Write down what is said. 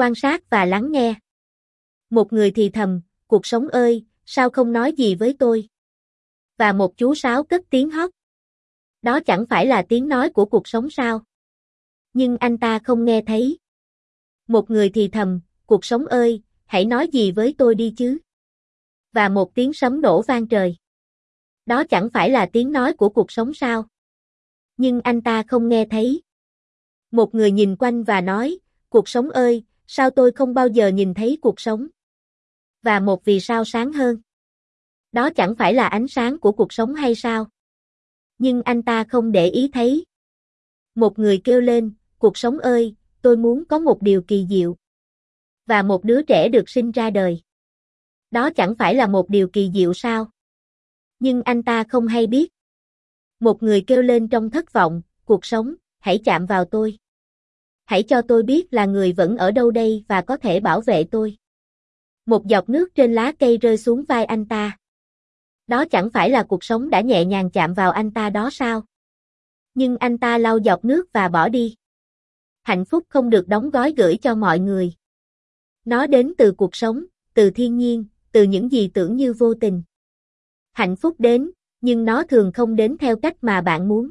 quan sát và lắng nghe. Một người thì thầm, cuộc sống ơi, sao không nói gì với tôi? Và một chú sáo cất tiếng hót. Đó chẳng phải là tiếng nói của cuộc sống sao? Nhưng anh ta không nghe thấy. Một người thì thầm, cuộc sống ơi, hãy nói gì với tôi đi chứ? Và một tiếng sấm nổ vang trời. Đó chẳng phải là tiếng nói của cuộc sống sao? Nhưng anh ta không nghe thấy. Một người nhìn quanh và nói, cuộc sống ơi, sao tôi không bao giờ nhìn thấy cuộc sống? Và một vì sao sáng hơn. Đó chẳng phải là ánh sáng của cuộc sống hay sao? Nhưng anh ta không để ý thấy. Một người kêu lên, cuộc sống ơi, tôi muốn có một điều kỳ diệu. Và một đứa trẻ được sinh ra đời. Đó chẳng phải là một điều kỳ diệu sao? Nhưng anh ta không hay biết. Một người kêu lên trong thất vọng, cuộc sống, hãy chạm vào tôi. Hãy cho tôi biết là người vẫn ở đâu đây và có thể bảo vệ tôi. Một giọt nước trên lá cây rơi xuống vai anh ta. Đó chẳng phải là cuộc sống đã nhẹ nhàng chạm vào anh ta đó sao? Nhưng anh ta lau giọt nước và bỏ đi. Hạnh phúc không được đóng gói gửi cho mọi người. Nó đến từ cuộc sống, từ thiên nhiên, từ những gì tưởng như vô tình. Hạnh phúc đến, nhưng nó thường không đến theo cách mà bạn muốn.